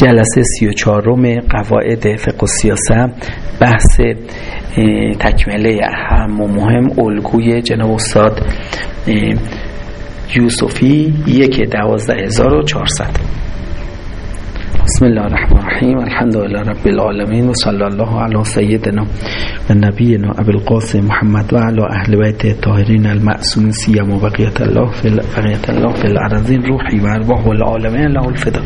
جلسه سی و چهارم قواعد فقه و سیاست بحث تکمله اهم و مهم الگوی جناب استاد یوسفی یک دوازده هزار و چهارصد. بسم الله الرحمن الرحیم. الحمد لله رب العالمین و صلی الله علی سیدنا و نبینا ابو القاسم محمد و علی اهل بیت الطاهرین المعصومین سیما بقیت الله فی بقیت الله فی الارضین روحی و ارواح العالمین له الفدا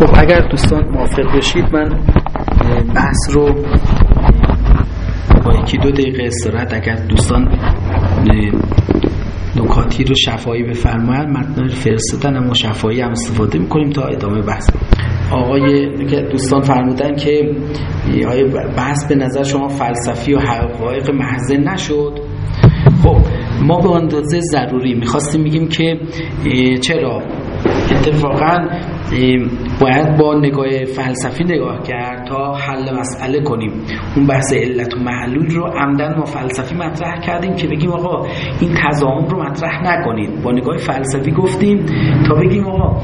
خب اگر دوستان موافق بشید من بحث رو با یکی دو دقیقه استراحت اگر دوستان نکاتی رو شفایی بفرماید متن فرستادن اما شفایی هم استفاده می‌کنیم تا ادامه بحث آقای دوستان فرمودن که آیا بحث به نظر شما فلسفی و حقایق محض نشد. خب ما به اندازه ضروری می‌خواستیم میگیم که چرا؟ اتفاقا باید با نگاه فلسفی نگاه کرد تا حل مسئله کنیم. اون بحث علت و معلول رو عمدن ما فلسفی مطرح کردیم که بگیم آقا این تضامن رو مطرح نکنید. با نگاه فلسفی گفتیم تا بگیم آقا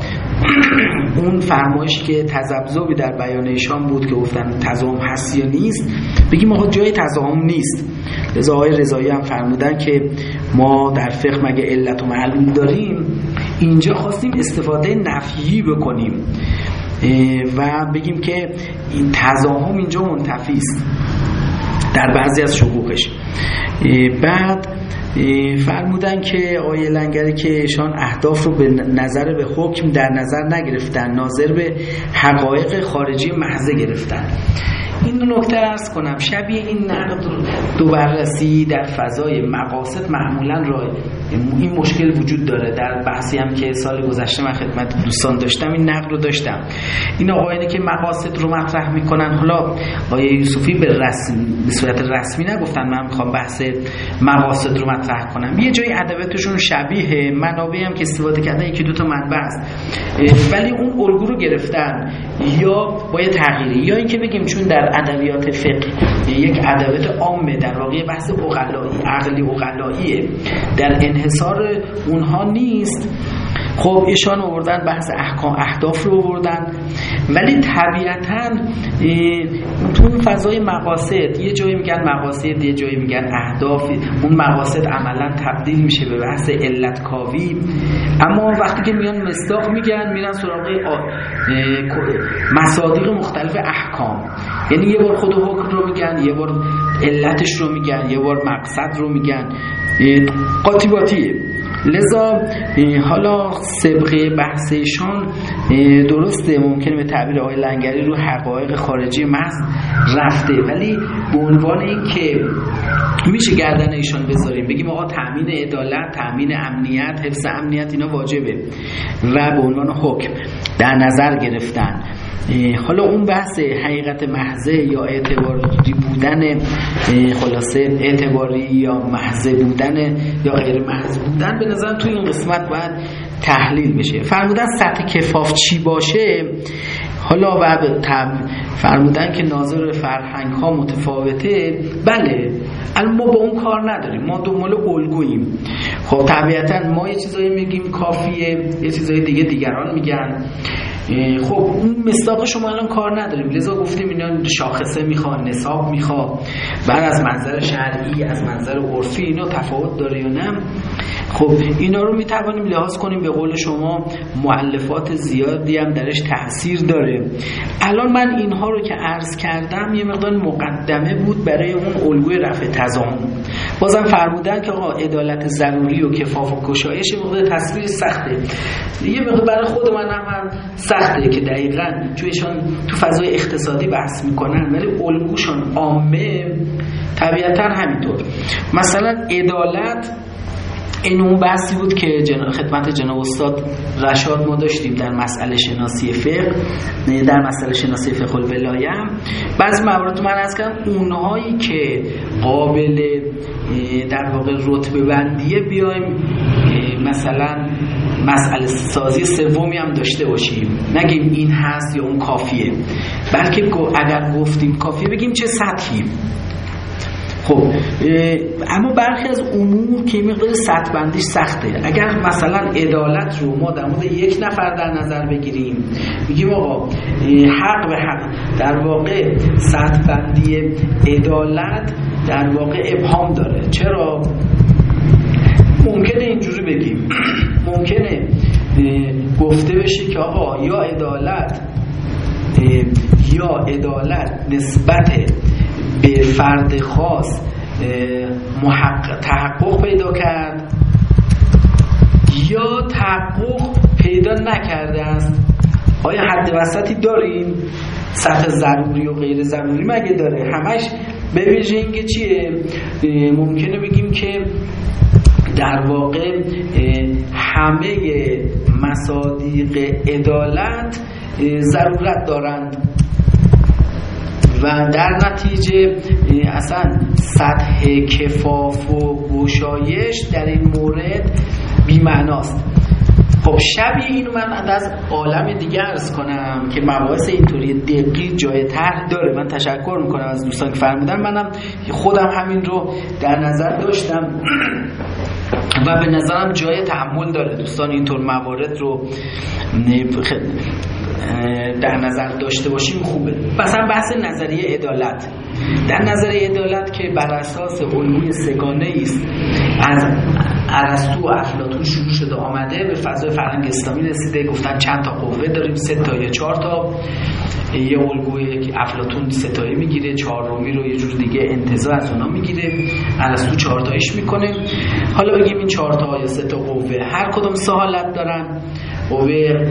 اون فرمایشی که تذبذبی در بیان ایشان بود که گفتن تضامن هست یا نیست بگیم آقا جای تضامن نیست. لذا آقای رضایی هم فرمودن که ما در فقه مگه علت و معلول داریم؟ اینجا خواستیم استفاده نفیی بکنیم. و بگیم که این تضاهم اینجا منتفی است در بعضی از شقوقش بعد فرمودن که آیه لنگری که ایشان اهداف رو به نظر به حکم در نظر نگرفتن ناظر به حقایق خارجی محضه گرفتن. این نکته ارز کنم. شبیه این نقد دو بررسی در فضای مقاصد معمولا را این مشکل وجود داره. در بحثی هم که سال گذشته من خدمت دوستان داشتم این نقد رو داشتم. این آقایانی که مقاصد رو مطرح می‌کنن حالا آیه یوسفی به رسم به صورت رسمی نگفتن من می‌خوام بحث مقاصد رو مطرح کنم. یه جای ادبیاتشون شبیه منابعی هم که استفاده کردن یکی دو تا منبع است. ولی اون الگو رو گرفتن. یا باید تغییری یا اینکه بگیم چون در ادبیات فقه یک ادبیات عامه در واقع بحث اقلایی عقلی اقلاییه. در انحصار اونها نیست. خب ایشان آوردن بحث احکام اهداف رو آوردن. ولی طبیعتا تو فضای مقاصد یه جایی میگن مقاصد یه جایی میگن اهداف اون مقاصد عملا تبدیل میشه به بحث علت کاوی اما وقتی که میان مصداق میگن میرن سراغ مصادیق مختلف احکام. یعنی یه بار خود حکم رو میگن یه بار علتش رو میگن یه بار مقصد رو میگن. قاطی لذا حالا سبقه بحثشان درسته ممکنه به تعبیر آقای لنگری رو حقایق خارجی محض رفته ولی به عنوان این که میشه گردن ایشان بذاریم بگیم آقا تامین عدالت تامین امنیت حفظ امنیت اینا واجبه. و به عنوان حکم در نظر گرفتن حالا اون بحث حقیقت محضه یا اعتباری بودن خلاصه اعتباری یا محضه بودن یا غیر محض بودن به نظر توی این قسمت باید تحلیل بشه. فرمودن سطح کفاف چی باشه؟ حالا و فرمودن که ناظر فرهنگ ها متفاوته. بله الان ما با اون کار نداریم. ما دنبال الگوییم. خب طبیعتا ما یه چیزایی میگیم کافیه یه چیزای دیگه دیگران میگن. خب اون مصداق شما الان کار نداریم. لذا گفتیم اینا شاخصه می‌خوان نصاب می‌خواد بعد از منظر شرعی از منظر عرفی اینا تفاوت داره یا نه؟ خب اینا رو می‌توانیم لحاظ کنیم به قول شما معلفات زیادی هم درش تاثیر داره. الان من اینها رو که عرض کردم یه مقدار مقدمه بود برای اون الگوی رفع تضامن. بازم فرمودن که آقا عدالت ضروری و کفاف و گشایش موقع تصویر سخته. یه موقع برای خود من هم, هم سخته که دقیقا چونشان تو فضای اقتصادی بحث می‌کنن ولی الگوشان عامه طبیعتا همینطور. مثلا عدالت این اون بحثی بود که جن... خدمت جناب استاد رشاد ما داشتیم در مسئله شناسی فقه در مسئله شناسی فقه الولایه. بعضی موارد من از کردم اونهایی که قابل در واقع رتبه بندیه بیایم مثلا مسئله سازی سومی هم داشته باشیم. نگیم این هست یا اون کافیه. بلکه اگر گفتیم کافیه بگیم چه سطحی. خب اما برخی از امور که مقدار سطح بندیش سخته. اگر مثلا عدالت رو ما در مورد یک نفر در نظر بگیریم میگیم آقا حق به حق در واقع سطح بندی عدالت در واقع ابهام داره. چرا؟ ممکنه اینجوری بگیم. ممکنه گفته بشه که آقا یا عدالت یا عدالت نسبت به فرد خاص محقق تحقق پیدا کرد. یا تحقق پیدا نکرده است. آیا حد وسطی داریم؟ سطح ضروری و غیر ضروری مگه داره؟ همش به اینکه چیه؟ ممکنه بگیم که در واقع همه مصادیق عدالت ضرورت دارند. و در نتیجه اصلا سطح کفاف و گشایش در این مورد بیمعناست. خب شبیه اینو من از عالم دیگه ارز کنم که مباحث اینطوری دقیق جای طرح داره. من تشکر می‌کنم از دوستان که فرمودن. منم خودم همین رو در نظر داشتم و به نظرم جای تحمل داره. دوستان اینطور موارد رو در نظر داشته باشیم خوبه. مثلا بحث نظریه عدالت. در نظریه عدالت که بر اساس الگوی سگانه است از ارسطو و افلاطون شروع شده آمده به فضای فرهنگ اسلامی رسیده. گفتن چند تا قوه داریم؟ سه تا یا چهار تا. یه الگوی که افلاطون ستایی می‌گیره چهارمی رو یه جور دیگه انتظار از اونا می‌گیره. ارسطو چهار تایش می‌کنه. حالا بگیم این چهار تا یا سه تا قوه هر کدوم سه دارن. قوه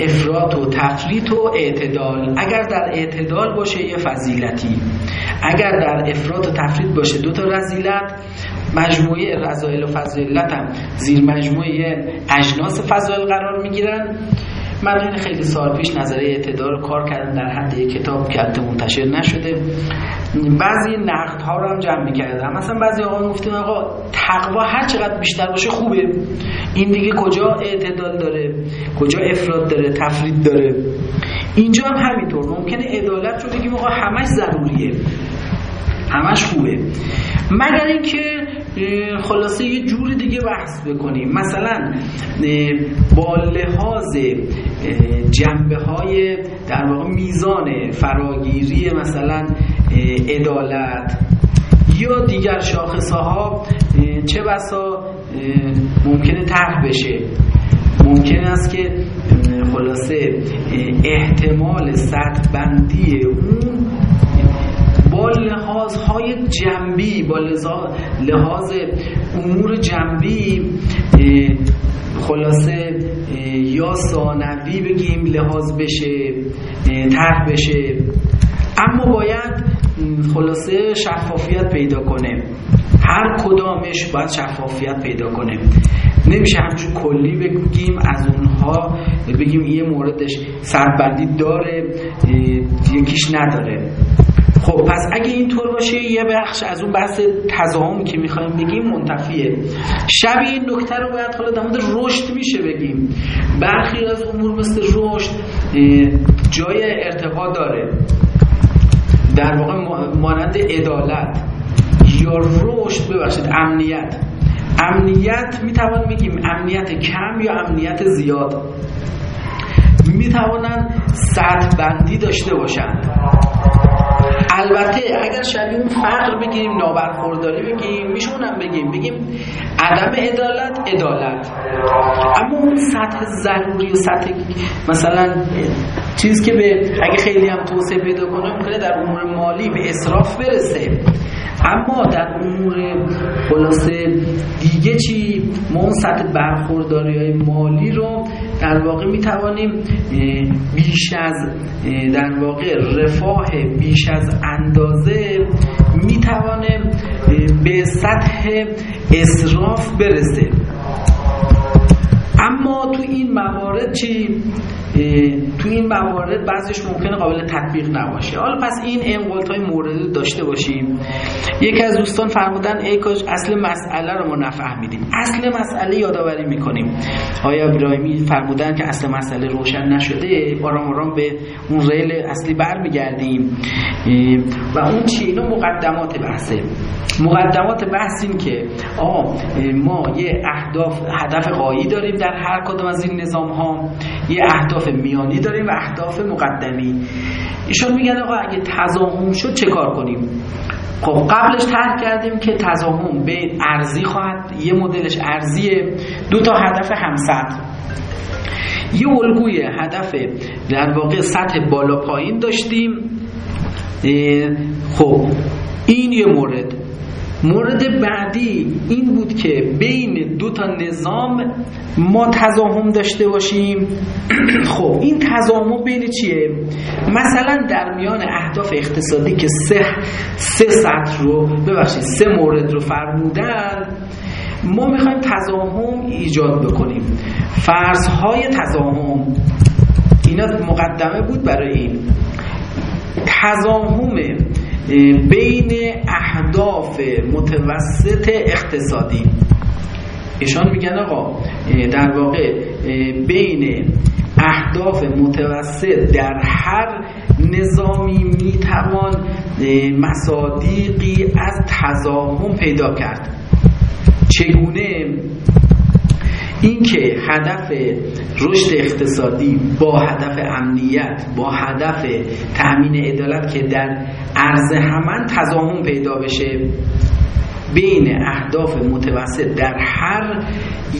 افراط و تفریط و اعتدال. اگر در اعتدال باشه یه فضیلتی. اگر در افراط و تفریط باشه دو تا رزیلت مجموعه رضایل و فضیلت هم زیر مجموعه اجناس فضایل قرار می‌گیرن. من خیلی سال پیش نظریه اعتدال رو کار کردم در حد یک کتاب که البته منتشر نشده. بعضی نقد ها رو هم جمع می‌کردم مثلا بعضی آقا گفتیم آقا تقوا هر چقدر بیشتر باشه خوبه. این دیگه کجا اعتدال داره؟ کجا افراد داره؟ تفرید داره؟ اینجا هم همینطور. ممکنه عدالت رو بگیم آقا همش ضروریه. همش خوبه. مگر اینکه خلاصه یه جور دیگه بحث بکنیم. مثلا با لحاظ جنبه های در واقع میزان فراگیری مثلا عدالت یا دیگر شاخصه ها چه بسا ممکنه طرح بشه. ممکن است که خلاصه احتمال سطح بندی اون با لحاظ های جنبی با لحاظ امور جنبی خلاصه یا ثانوی بگیم لحاظ بشه طرح بشه. اما باید خلاصه شفافیت پیدا کنه. هر کدامش باید شفافیت پیدا کنه. نمیشه همچون کلی بگیم از اونها بگیم یه موردش سربندی داره یکیش نداره. خب پس اگه اینطور باشه یه بخش از اون بحث تضاهمی که می‌خوایم بگیم منتفیه. شبیه این نکته رو باید حالا در مورد رشد میشه بگیم. برخی از امور مثل رشد جای ارتقا داره. در واقع مانند عدالت. یا رشد ببخشید امنیت. امنیت می‌توان بگیم امنیت کم یا امنیت زیاد. می‌توانند سطح بندی داشته باشند. البته اگر شبیه اون فقر بگیریم نابرخورداری بگیم میشونم بگیم بگیم عدم عدالت عدالت. اما اون سطح ضروری و سطح مثلا چیز که به اگه خیلی هم توسعه پیدا کنه ممکنه در امور مالی به اصراف برسه. اما در امور خلاصه دیگه چی؟ ما اون سطح برخورداری های مالی رو در واقع می توانیم بیش از در واقع رفاه بیش از اندازه می توانیم به سطح اصراف برسه اما تو این موارد چی؟ تو این موارد بعضیش ممکنه قابل تطبیق نباشه. حالا پس این انقلت های مورد داشته باشیم. یکی از دوستان فرمودن ای کاش اصل مسئله رو ما نفهمیدیم. اصل مسئله یادآوری می‌کنیم. آیا ابراهیمی فرمودن که اصل مسئله روشن نشده؟ آرام آرام به اون ریل اصلی برمیگردیم. و اون چی؟ اینا مقدمات بحثه. مقدمات بحث این که آه ما یه اهداف هدف قایی داریم در هر کدوم از این نظام ها یه اهداف میانی داریم و اهداف مقدمی. ایشون میگن آقا اگه تضاهم شد چه کار کنیم؟ خب قبلش طرح کردیم که تضاهم به ارزی خواهد یه مدلش ارزیه. دو تا هدف همسط یه الگوی هدف در واقع سطح بالا پایین داشتیم. خب این یه مورد. مورد بعدی این بود که بین دو تا نظام ما تضاهم داشته باشیم. خب این تضاهم بین چیه؟ مثلا در میان اهداف اقتصادی که سه سه سطح رو ببخشید سه مورد رو فرمودن ما می‌خوایم تضاهم ایجاد بکنیم. فرضهای تضاهم اینا مقدمه بود برای این. تضاهم بین اهداف متوسط اقتصادی. ایشان میگن آقا در واقع بین اهداف متوسط در هر نظامی می‌توان مصادیقی از تضاهم پیدا کرد. چگونه؟ اینکه هدف رشد اقتصادی با هدف امنیت با هدف تأمین عدالت که در عرض همان تضاهم پیدا بشه بین اهداف متوسط در هر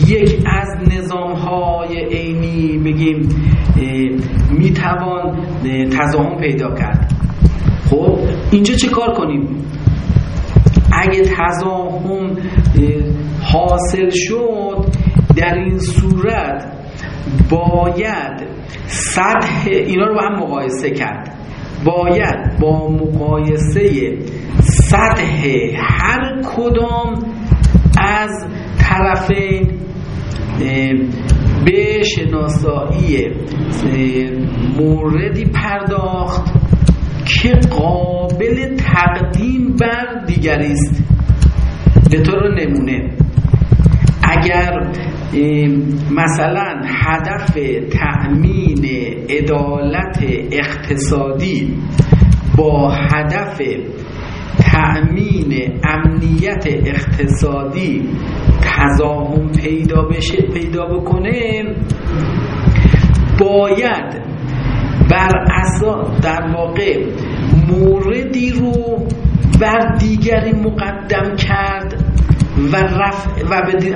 یک از نظام های عینی بگیم می‌توان تضاهم پیدا کرد. خب اینجا چه کار کنیم؟ اگه تضاهم حاصل شد در این صورت باید سطح اینا رو با هم مقایسه کرد. باید با مقایسه سطح هر کدام از طرفین به شناسایی موردی پرداخت که قابل تقدیم بر دیگری است. به طور نمونه اگر مثلا هدف تأمین عدالت اقتصادی با هدف تأمین امنیت اقتصادی تضاهم پیدا بشه پیدا بکنه باید بر اساس در واقع موردی رو بر دیگری مقدم کرد و, رفع و,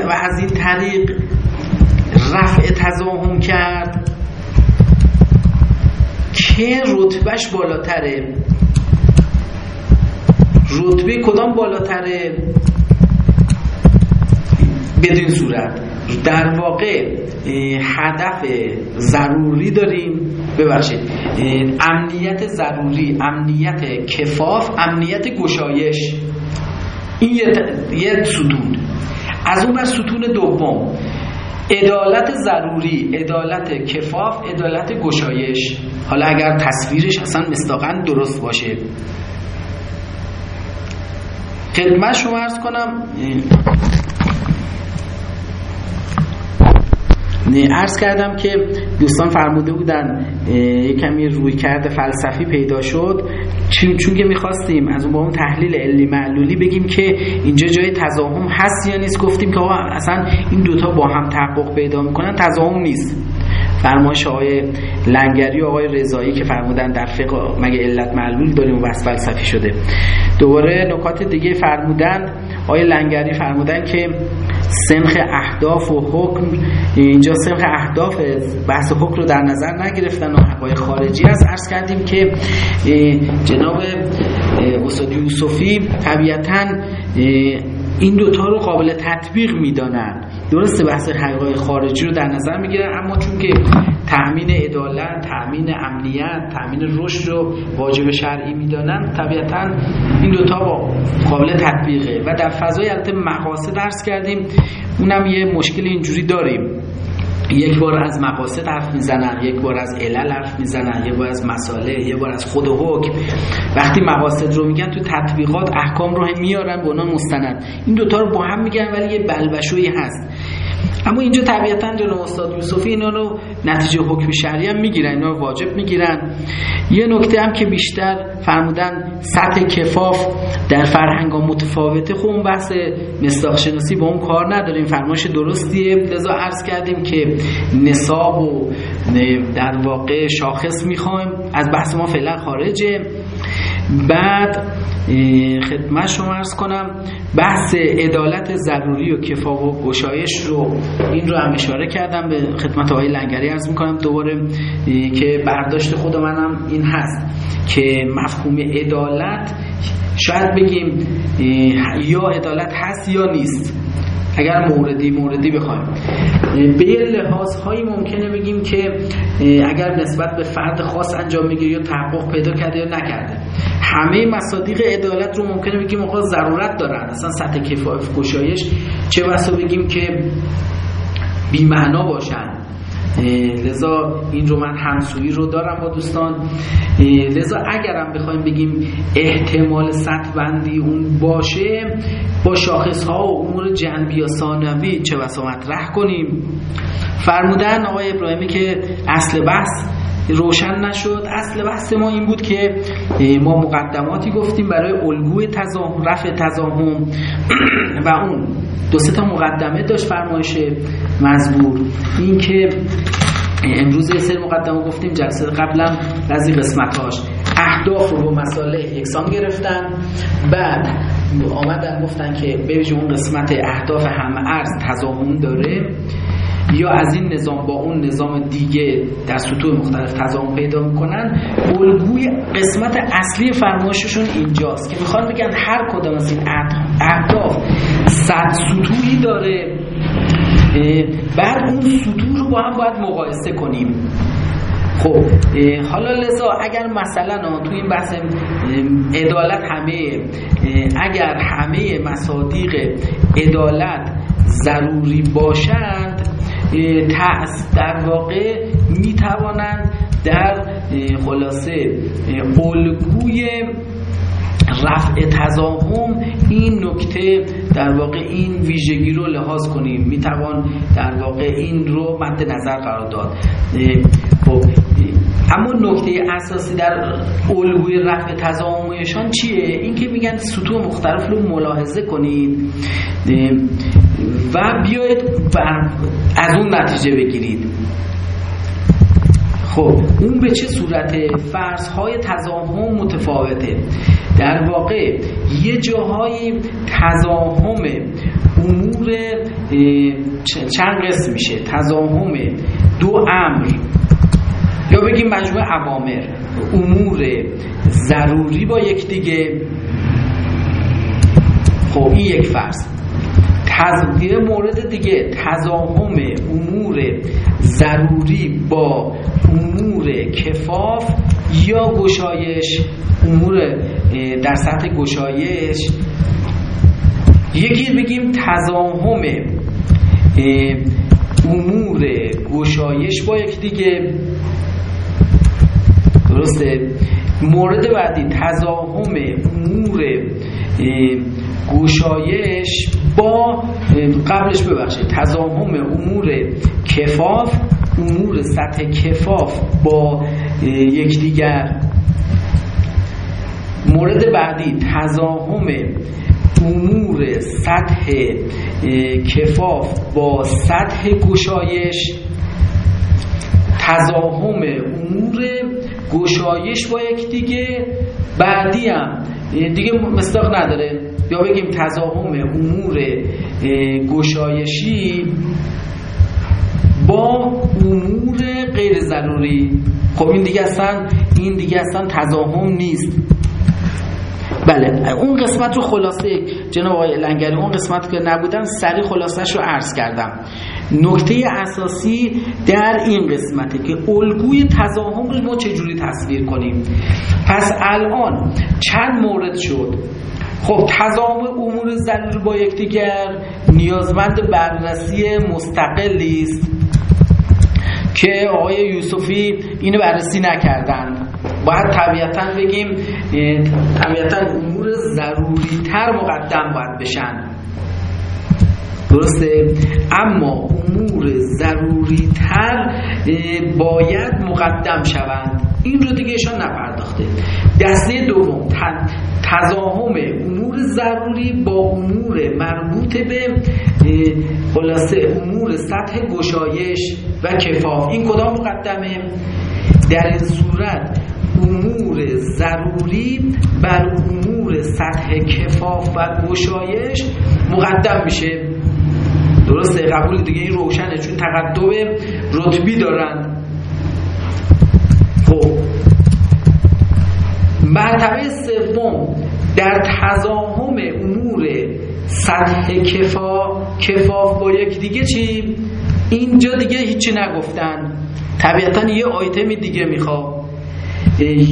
و از این طریق رفع تضاهم کرد. که رتبهش بالاتره؟ رتبه کدام بالاتره؟ بدین صورت. در واقع هدف ضروری داریم. ببخشید. امنیت ضروری امنیت کفاف امنیت گشایش. این یه ستون. از اون بر ستون دوم عدالت ضروری عدالت کفاف عدالت گشایش. حالا اگر تصویرش اصلا مستاقا درست باشه. خدمت شما ارز کنم ارز کردم که دوستان فرموده بودن یک کمی روی کرده فلسفی پیدا شد. چون که می‌خواستیم از اون با اون تحلیل علی معلولی بگیم که اینجا جای تضاهم هست یا نیست گفتیم که آقا اصلا این دوتا با هم تحقق پیدا می‌کنن تضاهم نیست. فرمایش آقای لنگری و آقای رضایی که فرمودن در فقه مگه علت معلول داریم و فلسفی شده. دوباره نکات دیگه فرمودن. آقای لنگری فرمودن که سنخ اهداف و حکم. اینجا سنخ اهداف بحث حکم رو در نظر نگرفتن و حقای خارجی از عرض کردیم که جناب استاد یوسفی طبیعتا این دوتا رو قابل تطبیق می‌دانن درسته بحث حقای خارجی رو در نظر می‌گیرن اما چون که تأمین عدالت تأمین امنیت تأمین رشد رو واجب شرعی می‌دانن طبیعتا این دوتا با قابل تطبیقه. و در فضای البته مقاصد درس کردیم اونم یه مشکل اینجوری داریم. یک بار از مقاصد حرف می‌زنن یک بار از علل حرف می‌زنن یک بار از مساله یک بار از خود حکم. وقتی مقاصد رو میگن تو تطبیقات احکام رو میارن به اونا مستند. این دوتا رو با هم میگن ولی یه بلبشویی هست. اما اینجا طبیعتا جناب استاد یوسفی اینا رو نتیجه حکم شرعی هم می‌گیرن اینا رو واجب می‌گیرن. یه نکته هم که بیشتر فرمودن سطح کفاف در فرهنگ ها متفاوته. خب اون بحث مصداق شناسی با اون کار نداریم. فرمایش درستیه. لذا عرض کردیم که نصاب و در واقع شاخص می‌خوایم. از بحث ما فعلا خارجه. بعد خدمت شما ارز کنم بحث عدالت ضروری و کفا و گشایش رو این رو هم اشاره کردم به خدمت آقای لنگری ارز می‌کنم. دوباره که برداشت خود منم این هست که مفهوم عدالت شاید بگیم یا عدالت هست یا نیست. اگر موردی موردی بخوایم. به یه لحاظ هایی ممکنه بگیم که اگر نسبت به فرد خاص انجام می‌گیره یا تحقق پیدا کرده یا نکرده. همه مصادیق عدالت رو ممکنه بگیم آقا ضرورت دارن. اصلا سطح کفایف گشایش چه بسا بگیم که بیمعنا باشن. لذا این رو من همسویی رو دارم با دوستان. لذا اگرم بخوایم بگیم احتمال سطح بندی اون باشه با شاخص ها و امور جنبی یا ثانوی چه بسا مطرح کنیم. فرمودن آقای ابراهیمی که اصل بحث روشن نشد. اصل بحث ما این بود که ما مقدماتی گفتیم برای الگوی تزاهم رفع تزاهم و اون دو تا مقدمه داشت فرمایش مزبور. این که امروز یه سری مقدمه گفتیم جلسه قبلا بعضی قسمتاش اهداف رو مساله یکسان گرفتن. بعد آمدن گفتن که ببینیم اون قسمت اهداف همه ارز تضامن داره. یا از این نظام با اون نظام دیگه در سطوح مختلف تضامن پیدا می‌کنن الگوی قسمت اصلی فرمایششون اینجاست که می‌خوان بگن هر کدام از این اهداف صد سطوحی داره بعد اون سطوح رو با هم باید مقایسه کنیم. خب حالا لذا اگر مثلا تو این بحث عدالت همه اگر همه مصادیق عدالت ضروری باشند در واقع می توانند در خلاصه الگوی رفع تضاهم این نکته در واقع این ویژگی رو لحاظ کنیم. می توان در واقع این رو مد نظر قرار داد. خب اما نکته اساسی در الگوی رفع تضاهمشان چیه؟ اینکه میگن سطوح مختلف رو ملاحظه کنید و بیاید از اون نتیجه بگیرید. خب اون به چه صورت فرضهای تضاهم متفاوته. در واقع یه جاهای تضاهم امور چند قسم میشه؟ تضاهم دو امر. یا بگیم مجموعه عوامر. امور ضروری با یکدیگه. خب این یک فرض. تضمیر مورد دیگه تضاهم امور ضروری با امور کفاف یا گشایش امور در سطح گشایش. یکی بگیم تضاهم امور گشایش با دیگه. درسته؟ مورد بعدی تضاهم امور گشایش با قبلش ببخشید تضاهم امور کفاف امور سطح کفاف با یکدیگر. مورد بعدی تضاهم امور سطح کفاف با سطح گشایش تضاهم امور گشایش با یکدیگه. بعدی هم دیگه مصداق نداره. یا بگیم تضاهم امور گشایشی با امور غیر ضروری. خب این دیگه اصلا این دیگه اصلا تضاهم نیست. بله اون قسمت رو خلاصه جناب آقای لنگری اون قسمت که نبودن سری خلاصش رو عرض کردم. نکته اساسی در این قسمته که الگوی تضاهم رو ما چجوری تصویر کنیم؟ پس الان چند مورد شد؟ خب تضاهم امور ضروری با یکدیگر نیازمند بررسی مستقلی است که آقای یوسفی اینو بررسی نکردن. باید طبیعتا بگیم طبیعتا امور ضروری تر مقدم باید بشن. درسته؟ اما امور ضروری تر باید مقدم شوند. این رو دیگه ایشان نپرداخته. دسته دوم تضاهم امور ضروری با امور مربوط به خلاصه امور سطح گشایش و کفاف. این کدام مقدمه؟ در این صورت امور ضروری بر امور سطح کفاف و گشایش مقدم میشه. درسته؟ قبول دیگه این روشنه چون تقدم رتبی دارن خب مرتبه سوم در تضاهم امور سطح کفا کفاف با یک دیگه چی؟ اینجا دیگه هیچی نگفتن. طبیعتا یه آیتمی دیگه می‌خواد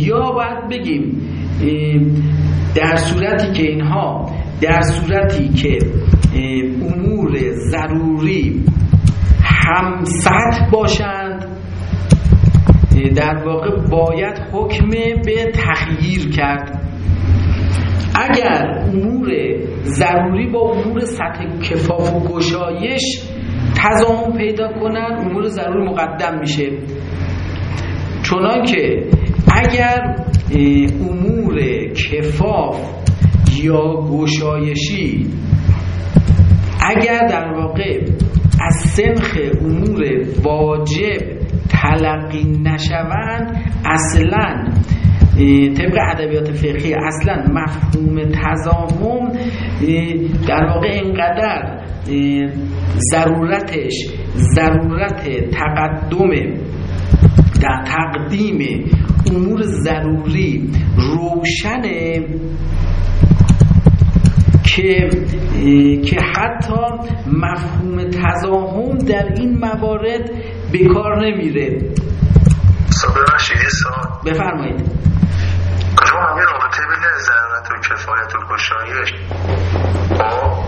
یا باید بگیم در صورتی که اینها در صورتی که امور ضروری هم سطح باشند در واقع باید حکم به تخییر کرد. اگر امور ضروری با امور سطح کفاف و گشایش تضامن پیدا کنن امور ضروری مقدم میشه. چنان که اگر امور کفاف یا گشایشی اگر در واقع از سنخ امور واجب تلقی نشوند اصلا طبق ادبیات فقهی اصلا مفهوم تضامن در واقع اینقدر ضرورتش ضرورت تقدم در تقدیم امور ضروری روشنه که که حتی مفهوم تضاهم در این موارد به کار نمیره بفرمایید. شما همین رابطه بین ضرورت و کفایت و گشایش با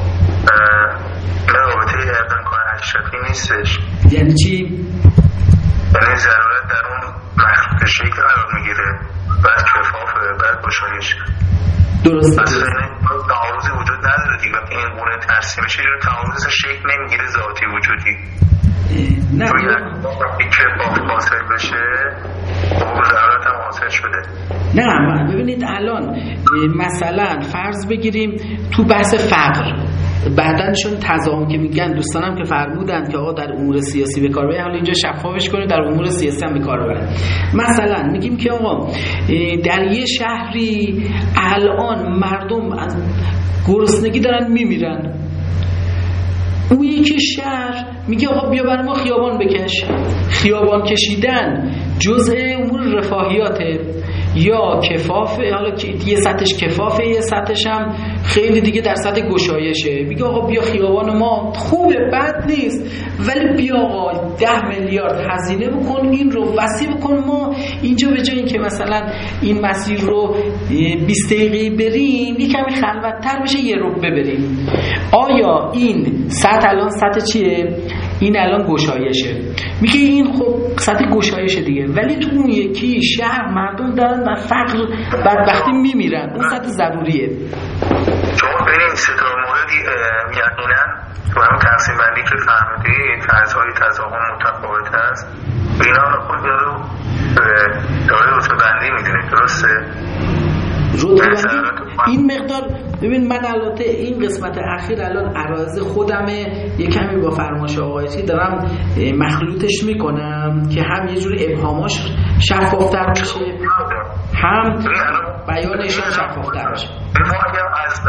نه رابطه امکان اشرفی نیستش. یعنی چی؟ یعنی ضرورت در اون مخلوق شکل قرار می‌گیره بعد کفاف بعد گشایش درسته تعارضی وجود نداره دیگه. این گونه ترسیم میشه تعارض شکل نمی‌گیره ذاتی وجودی. نه. وقتی کفاف حاصل بشه حقوق ضرورت هم حاصل شده. نه ببینید الان مثلا فرض بگیریم تو بحث فقر بعدنشون تضاهم که میگن دوستانم که فرمودن که آقا در امور سیاسی به کار حالا اینجا شفافش کنید در امور سیاسی هم به کار ببرن مثلا میگیم که آقا در یه شهری الان مردم از گرسنگی دارن میمیرن. اون یکی شهر میگه آقا بیا برای ما خیابان بکش. خیابان کشیدن جزء امور رفاهیاته. یا کفافه حالا یه سطحش کفافه یه سطحش هم خیلی دیگه در سطح گشایشه. میگه آقا بیا خیابان ما خوبه بد نیست. ولی بیا آقا ده میلیارد هزینه بکن این رو وسیع بکن. ما اینجا به جای که مثلا این مسیر رو 20 دقیقه بریم یه کمی خلوتتر بشه یه رو ببریم. آیا این سطح الان سطح چیه؟ این الان گشایشه. میگه این خب سطح گشایشه دیگه. ولی تو اون یکی شهر مردم دارن و فقر بدبختی میمیرن. اون سطح ضروریه. شما بین این سه موردی یقینا تو همون تقسیم بندی که فهمیدی فرضهای تضاهم متفاوت است اینا خود رو داره رتبه بندی می‌دونید درسته؟ این مقدار ببین من البته این قسمت اخیر الان عرض خودمه. یه کمی با فرماش آقایتی دارم مخلوطش می‌کنم که هم یه جور ابهاماش شفافتر بشه هم بیانشان شفافتر بشه اگر از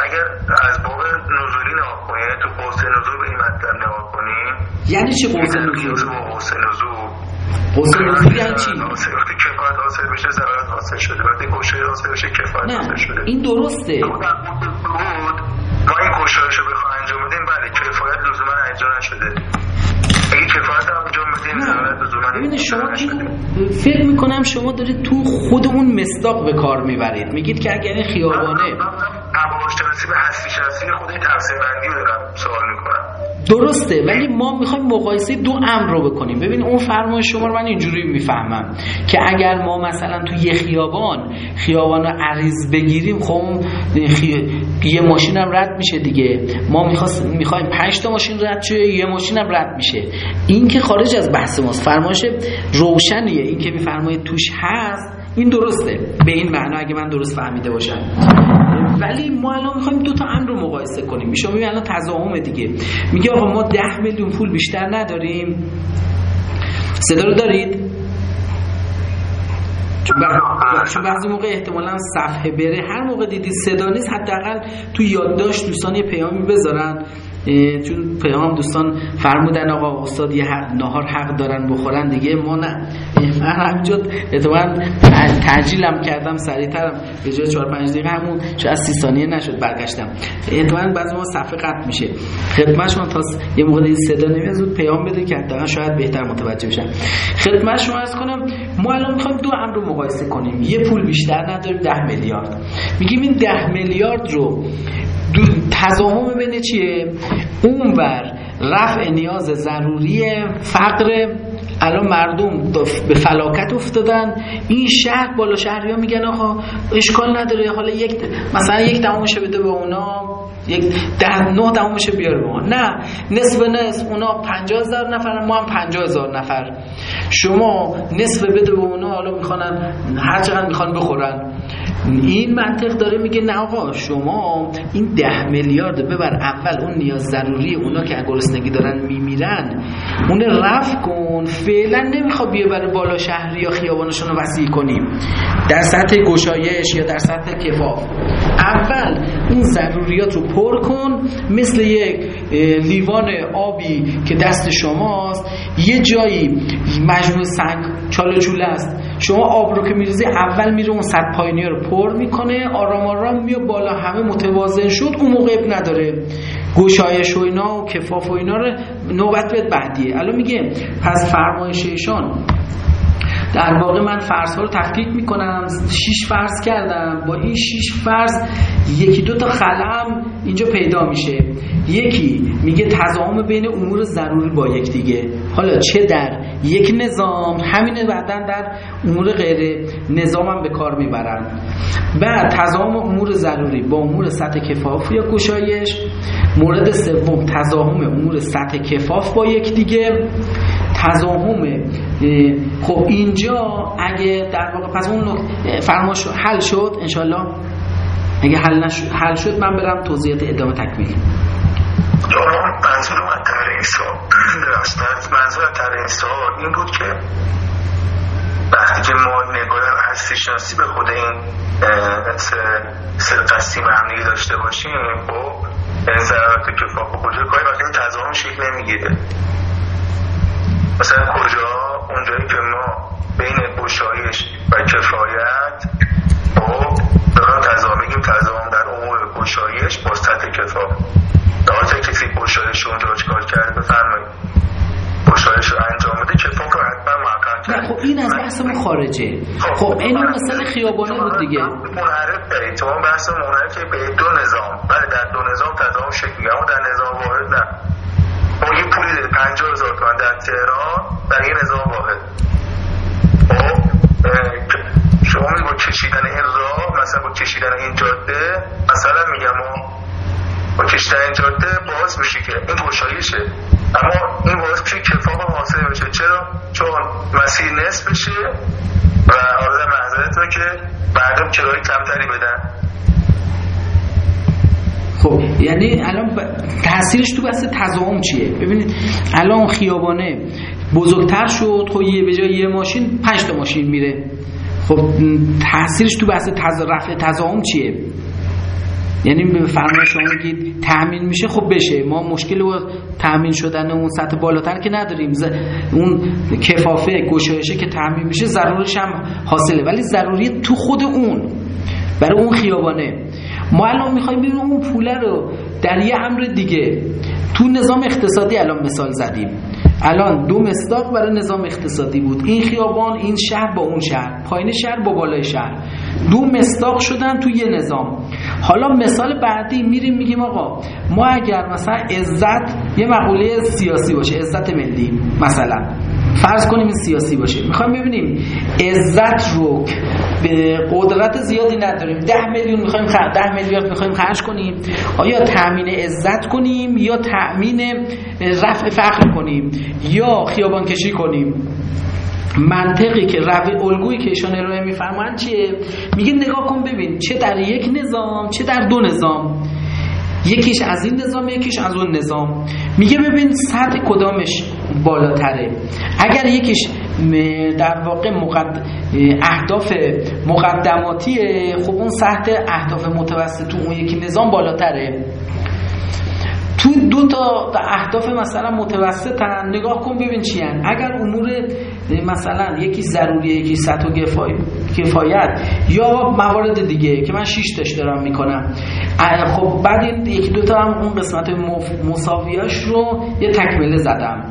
اگر از باب نزولی نگاه یعنی تو قوس نزول به این مطلب نگاه کنیم؟ یعنی چی قوس نزول؟ قوس نزول قوس نزول یعنی چی؟ وقتی کفایت حاصل بشه ضرورت حاصل شده. وقتی گشایی حاصل بشه کفایت حاصل شده. این درسته. ما این گشایش رو بخواه انجام بدیم بله کفایت لزوما انجام نشده. ببینید شما فکر می‌کنم شما دارید تو خود اون مصداق به کار می‌برید. میگید که اگر این خیابانه شناسی به هستی شناسی خود این تقسیم بندی رو دارم سوال می‌کنم. درسته ولی ما می‌خوایم مقایسه دو امر رو بکنیم. ببین اون فرمای شما رو من اینجوری می‌فهمم که اگر ما مثلا تو یه خیابان خیابان عریض بگیریم خب خی... یه ماشین هم رد میشه دیگه. ما می‌خوایم پنج تا ماشین رد شه یه ماشین هم رد میشه. این که خارج از بحث ماست. فرمایش روشنیه. این که میفرمایید توش هست این درسته. به این معنا اگه من درست فهمیده باشم. ولی ما الان می‌خوایم دو تا امر رو مقایسه کنیم. شما میگه الان تضاهم دیگه. میگه آقا ما ده میلیون پول بیشتر نداریم. صدا رو دارید؟ چون بعضی موقع احتمالا صفحه بره. هر موقع دیدید صدا نیست حداقل تو یادداشت دوستان یه پیامی بذارن. چون پیام دوستان فرمودن آقا استاد یه نهار حق دارن بخورن دیگه ما نه. من همینجا اتفاقا تعجیلم کردم سریعترم. به جای 4 5 دقیقه همون چه از 30 ثانیه نشد برگشتم. اتفاقا بعضی ما صفحه قطع میشه. خدمت شما تا یه موقع دید صدا نمیاد زود پیام بده که حداقل شاید بهتر متوجه بشن. خدمت شما عرض کنم ما الان می‌خوایم دو امر رو مقایسه کنیم. یه پول بیشتر نداریم 10 میلیارد. میگیم این 10 میلیارد رو تضاهم بین چیه؟ اونور رفع نیاز ضروری فقر الان مردم به فلاکت افتادن. این شهر بالا شهری ها میگن آقا اشکال نداره. حالا یک مثلا یک دمامشه بده به اونا یک ده نه دمامشه بیاره به ما نه نصف نصف. اونا پنجاه هزار نفر ما هم پنجاه هزار نفر. شما نصف بده به اونا حالا می‌خوانن هر چقدر می‌خوان بخورن. این منطق داره میگه نه آقا شما این ده میلیارد ببر اول اون نیاز ضروری اونا که گرسنگی دارن میمیرن اون رفع کن فعلا نمی‌خواد بیاره بالا شهری یا خیابانشون رو وسیع کنیم. در سطح گشایش یا در سطح کفاف. اول این ضروریات رو پر کن مثل یک لیوان آبی که دست شماست. یه جایی مجموع سنگ چاله چوله است. شما آب رو که میریزی اول میره اون سطح پایینی رو پر می‌کنه آرام آرام میاد بالا همه متوازن شد اون موقع نداره. گشایش و اینا و کفاف و اینا رو نوبت بعدیه. الان میگه پس فرمایش در واقع من فرض ها رو تفکیک می‌کنم شیش فرض کردم. با این شیش فرض یکی دو تا خلم اینجا پیدا میشه. یکی میگه تضاهم بین امور ضروری با یکدیگه حالا چه در یک نظام؟ همین بعدا در امور غیر نظام هم به کار می‌برن. بعد تضاهم امور ضروری با امور سطح کفاف یا گشایش. مورد سوم تضاهم امور سطح کفاف با یکدیگه تضاهم خب اینجا اگه در واقع پس اون فرماش حل شد انشالله اگه حل, نش... حل شد من برم توضیحات ادامه تکمیل منظور من منظور این بود که وقتی که ما نگاه هستی شناسی به خود این سر به همدیگه داشته باشیم خب ضرورت کفاف و کجا کاری وقتی تضاهم شکل نمی‌گیره. مثلا کجا؟ اونجایی که ما بین گشایش و کفایت خب بخوام تضام بگیم تضام در امور گشایش با سطح کفاف در کسی گشایش اونجا چکار کرده؟ بفرمایید. گشایش رو انجام بده کفاف رو حتما محقق کرده. خب این از بحث ما خارجه. خب, خب این مثلا خیابانه بود دیگه. منحرف دارید شما بحث منحرف که به دو نظام. بله در دو نظام تضام شکل اما در نظام واحد نه. ما یه پولی داریم پنجاه هزار تومن در تهران در یه نظام واحد. خب شما با کشیدن این راه مثلا با کشیدن این جاده مثلا میگم ما با کشیدن این جاده باز میشه که این گشایشه اما این باز که کفاق حاصل میشه چرا؟ چون مسیر نصف بشه و آرزه محضرت که مردم کرای کمتری بدن. خب یعنی الان تاثیرش تو بحث تضاهم چیه؟ ببینید الان خیابانه بزرگتر شد خب یه به جای یه ماشین پنج تا ماشین میره. خب تاثیرش تو بحث تز... رفع تضاهم چیه؟ یعنی به فرمان شما میگید تأمین میشه خب بشه. ما مشکل با تأمین شدن اون سطح بالاتر که نداریم. اون کفافه گشایشه که تأمین میشه ضرورش هم حاصله. ولی ضروری تو خود اون برای اون خیابانه. ما الان می‌خوایم ببینیم اون پوله رو در یه امر دیگه تو نظام اقتصادی الان مثال زدیم. الان دو مصداق برای نظام اقتصادی بود. این خیابان این شهر با اون شهر. پایین شهر با بالای شهر. دو مصداق شدن تو یه نظام. حالا مثال بعدی میریم میگیم آقا ما اگر مثلا عزت یه مقوله سیاسی باشه عزت ملی مثلا. فرض کنیم این سیاسی باشه. می‌خوایم ببینیم عزت رو به قدرت زیادی نداریم. ده میلیون می‌خوایم خ... ده میلیارد می‌خوایم خرج کنیم. آیا تأمین عزت کنیم یا تأمین رفع فقر کنیم یا خیابان کشی کنیم؟ منطقی که روی الگویی که ایشان ارائه میفرمایند چیه؟ میگه نگاه کن ببین چه در یک نظام چه در دو نظام. یکیش از این نظام یکیش از اون نظام. میگه ببین سطح کدامش بالاتره. اگر یکیش در واقع مقد... اهداف مقدماتیه خب اون سطح اهداف متوسط تو اون یکی نظام بالاتره. تو دو تا اهداف مثلا متوسطن نگاه کن ببین چی هن. اگر امور مثلا یکی ضروریه یکی سطح و کفایت یا موارد دیگه که من شیش تاش دارم می‌کنم. خب بعد این یکی دو تا هم اون قسمت مساویاش رو یه تکمله زدم.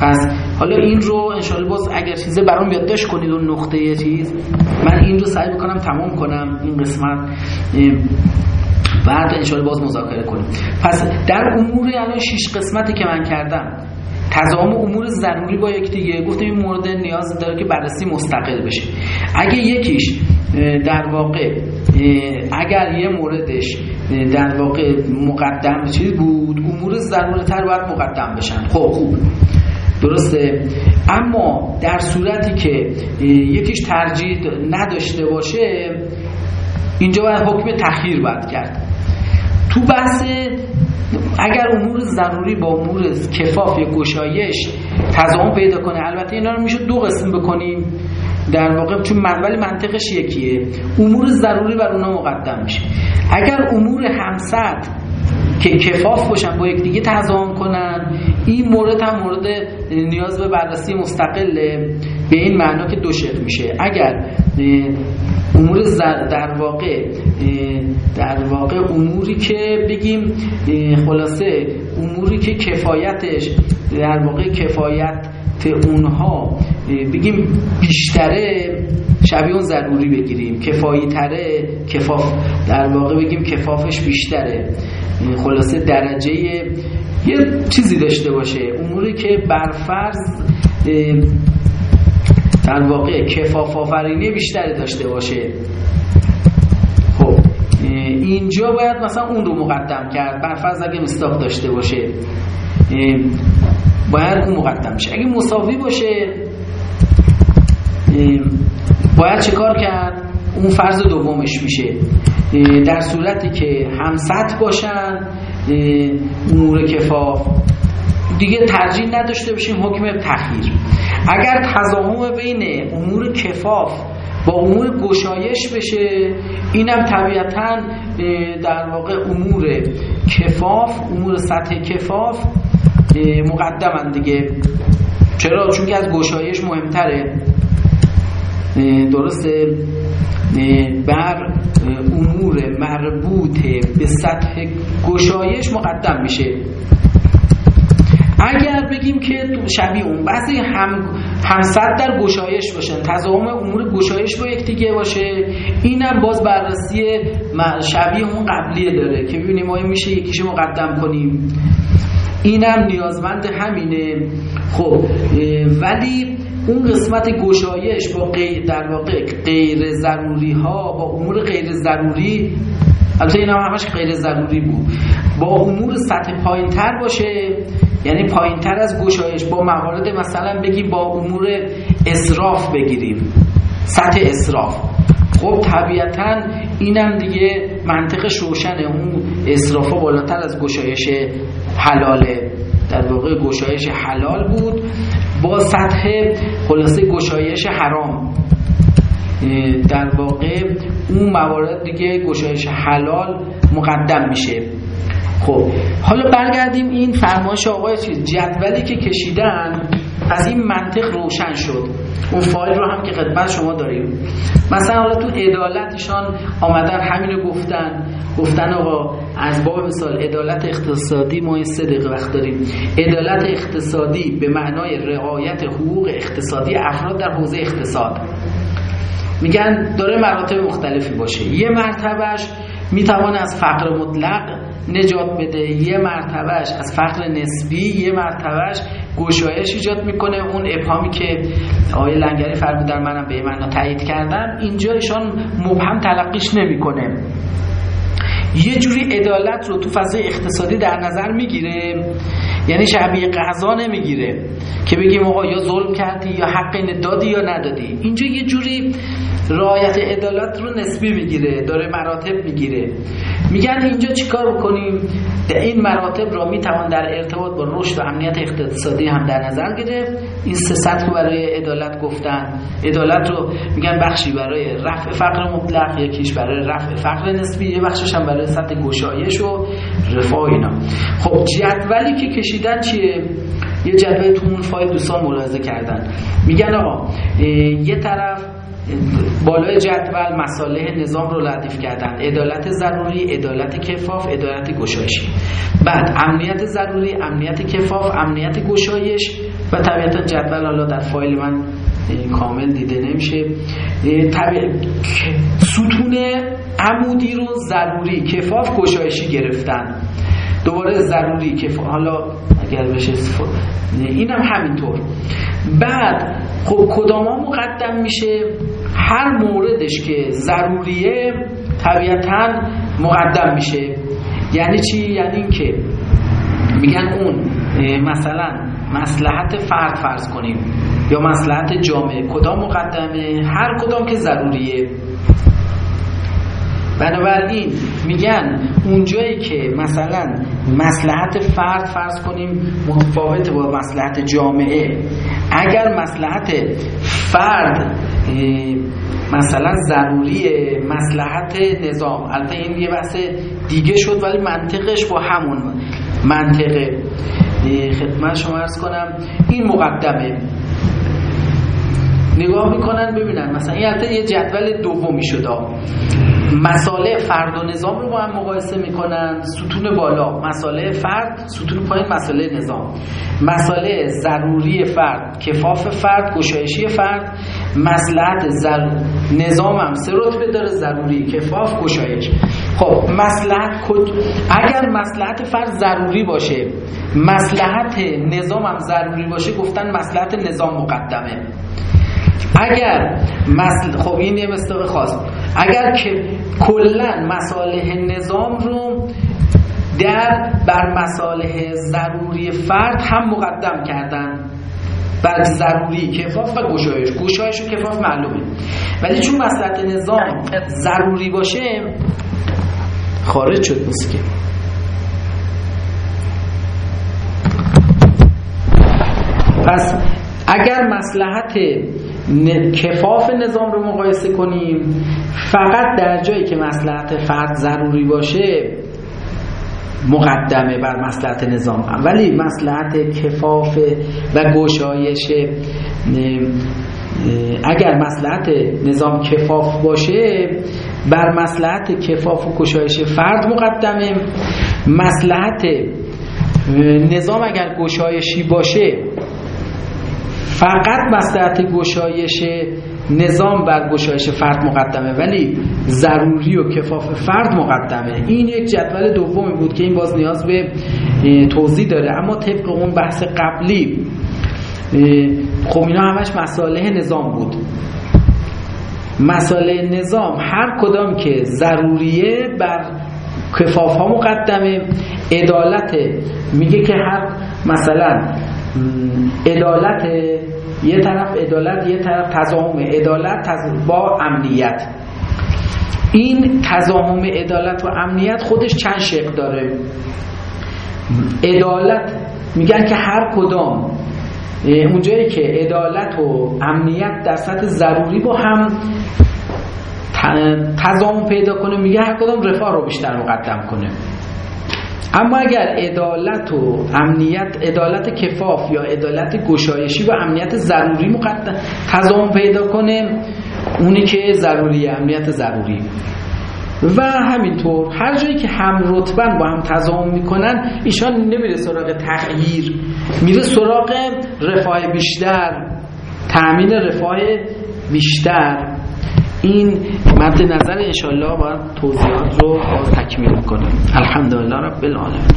پس حالا این رو انشالله باز اگر چیزه برام یادداشت کنید اون نقطه یه چیز من این رو سعی بکنم تمام کنم این قسمت. بعد انشالله باز مذاکره کنیم. پس در امور الان شیش قسمتی که من کردم تضام امور ضروری با دیگه گفتم این مورد نیاز داره که بررسی مستقل بشه. اگه یکیش در واقع اگر یه موردش در واقع مقدم چیز بود امور ضروری تر باید مقدم بشن. خب خوب. درسته؟ اما در صورتی که یکیش ترجیح نداشته باشه اینجا باید حکم تخییر باید کرد. تو بحث اگر امور ضروری با امور کفاف یا گشایش تضامن پیدا کنه البته اینا رو میشه دو قسم بکنیم. در واقع چون ولی منطقش یکیه. امور ضروری بر اونا مقدم میشه. اگر امور همسط که کفاف باشن با دیگه تضامن کنن. این مورد هم مورد نیاز به بررسی مستقله. به این معنا که دو شکل میشه. اگر امور در واقع در واقع اموری که بگیم خلاصه اموری که کفایتش در واقع کفایت اونها بگیم بیشتره شبیه اون ضروری بگیریم. کفایی تره کفاف در واقع بگیم کفافش بیشتره. خلاصه درجه یه چیزی داشته باشه. اموری که برفرض در واقع کفاف آفرینی بیشتری داشته باشه. خب اینجا باید مثلا اون رو مقدم کرد. برفرض اگه مستاق داشته باشه باید اون مقدم بشه. اگه مساوی باشه باید چه کار کرد؟ اون فرض دومش میشه. در صورتی که همسط باشن امور کفاف. دیگه ترجیح نداشته باشیم حکم تخییر اگر تضاهم بین امور کفاف با امور گشایش بشه اینم طبیعتا در واقع امور کفاف امور سطح کفاف مقدمن دیگه. چرا؟ چون که از گشایش مهمتره. درسته؟ بر امور مربوط به سطح گشایش مقدم میشه. اگر بگیم که شبیه اون بعضی هم همصد در گشایش باشن تضاهم امور گشایش با یکدیگه باشه اینم باز بررسی شبیه اون قبلیه داره که ببینیم آیا میشه یکیش مقدم کنیم. اینم نیازمند همینه. خب ولی اون قسمت گشایش با غیر در واقع غیر ضروری ها با امور غیر ضروری البته این هم همش غیر ضروری بود. با امور سطح پایین تر باشه یعنی پایین تر از گشایش. با موارد مثلا بگیم با امور اصراف بگیریم. سطح اصراف خب طبیعتا اینم دیگه منطقش روشنه اون اصرافا بالاتر از گشایش حلاله. در واقع گشایش حلال بود. با سطح خلاصه گشایش حرام. در واقع اون موارد دیگه گشایش حلال مقدم میشه. خب حالا برگردیم این فرمایش آقای چیز جدولی که کشیدن از این منطق روشن شد. اون فایل رو هم که خدمت شما داریم. مثلا حالا تو عدالتشان آمدن همین رو گفتن. گفتن آقا از باب مثال عدالت اقتصادی ما سه دقیقه وقت داریم. عدالت اقتصادی به معنای رعایت حقوق اقتصادی افراد در حوزه اقتصاد. میگن داره مراتب مختلفی باشه. یه مرتبهش می‌توان از فقر مطلق نجات بده. یه مرتبهش از فقر نسبی یه مرتبهش گشایش ایجاد می‌کنه. اون ابهامی که آقای لنگری فرمودن منم به معنا تایید کردم اینجا ایشان مبهم تلقیش نمی‌کنه. یه جوری عدالت رو تو فضای اقتصادی در نظر می‌گیره. یعنی شبیه قضا نمی‌گیره که بگیم آقا یا ظلم کردی یا حق این دادی یا ندادی. اینجا یه جوری رعایت عدالت رو نسبی می‌گیره داره مراتب می‌گیره. میگن اینجا چیکار بکنیم؟ در این مراتب را می‌توان در ارتباط با رشد و امنیت اقتصادی هم در نظر گرفت. این سه سطح برای عدالت گفتن. عدالت رو میگن بخشی برای رفع فقر مطلق یکیش برای رفع فقر نسبی یه بخشش هم برای سطح گشایش و رفاه اینا. خب جدولی که کشیدن چیه؟ یه جدول تو اون فایل دوستان ملاحظه کردن. میگن آقا یه طرف بالای جدول مساله نظام رو لطیف کردن. عدالت ضروری عدالت کفاف عدالت گشایشی بعد امنیت ضروری امنیت کفاف امنیت گشایش و طبیعتا جدول حالا در فایل من کامل دیده نمیشه. ستون عمودی رو ضروری کفاف گشایشی گرفتن. دوباره ضروری که حالا اگر بشه اینم همینطور. بعد خب کدام مقدم میشه؟ هر موردش که ضروریه طبیعتا مقدم میشه. یعنی چی؟ یعنی اینکه میگن اون مثلا مسلحت فرد فرض کنیم یا مسلحت جامعه. کدام مقدمه؟ هر کدام که ضروریه. بنابراین میگن اونجایی که مثلا مسلحت فرد فرض کنیم متفاوت با مسلحت جامعه اگر مسلحت فرد مثلا ضروری مسلحت نظام البته این یه بحث دیگه شد ولی منطقش با همون منطقه خدمت شما ارز کنم این مقدمه. نگاه می‌کنن ببینن مثلا این البته یه جدول دومی شده. مساله فرد و نظام رو با هم مقایسه می‌کنن ستون بالا. مساله فرد ستون پایین مساله نظام. مساله ضروری فرد کفاف فرد گشایشی فرد. مسلحت زر... نظام هم سه رتبه داره ضروری کفاف گشایش. خب مسلحت اگر مسلحت فرد ضروری باشه مسلحت نظام هم ضروری باشه گفتن مسلحت نظام مقدمه. اگر مسل... خب این یه مستاق خاص. اگر که کلا مصالح نظام رو در بر مصالح ضروری فرد هم مقدم کردن. بر ضروری کفاف و گشایش. گشایش و کفاف معلومه. ولی چون مسلحت نظام ضروری باشه خارج شد موسیقی پس اگر مسلحت کفاف نظام رو مقایسه کنیم. فقط در جایی که مسلحت فرد ضروری باشه مقدمه بر مسلحت نظام ولی مسلحت کفاف و گشایش اگر مسلحت نظام کفاف باشه بر مسلحت کفاف و گشایش فرد مقدمه. مسلحت نظام اگر گشایشی باشه فقط مسلحت گشایش نظام بر گشایش فرد مقدمه ولی ضروری و کفاف فرد مقدمه. این یک جدول دومی بود که این باز نیاز به توضیح داره. اما طبق اون بحث قبلی خب اینا همش مساله نظام بود. مساله نظام هر کدام که ضروریه بر کفاف ها مقدمه. عدالت میگه که هر مثلا عدالت یه طرف عدالت یه طرف تضامن. عدالت با امنیت. این تضامن عدالت و امنیت خودش چند شکل داره؟ عدالت میگن که هر کدام اونجایی که عدالت و امنیت در سطح ضروری با هم تضامن پیدا کنه میگه هر کدام رفاه رو بیشتر مقدم کنه. اما اگر عدالت و امنیت عدالت کفاف یا عدالت گشایشی و امنیت ضروری مقدم تضامن پیدا کنه اونی که ضروری امنیت ضروری. و همینطور هر جایی که هم رتبن با هم تضامن می‌کنن ایشان نمیره سراغ تغییر میره سراغ رفاه بیشتر تأمین رفاه بیشتر. این مد نظر انشالله باید توضیحات رو باز تکمیل کنیم الحمدلله رب العالمین.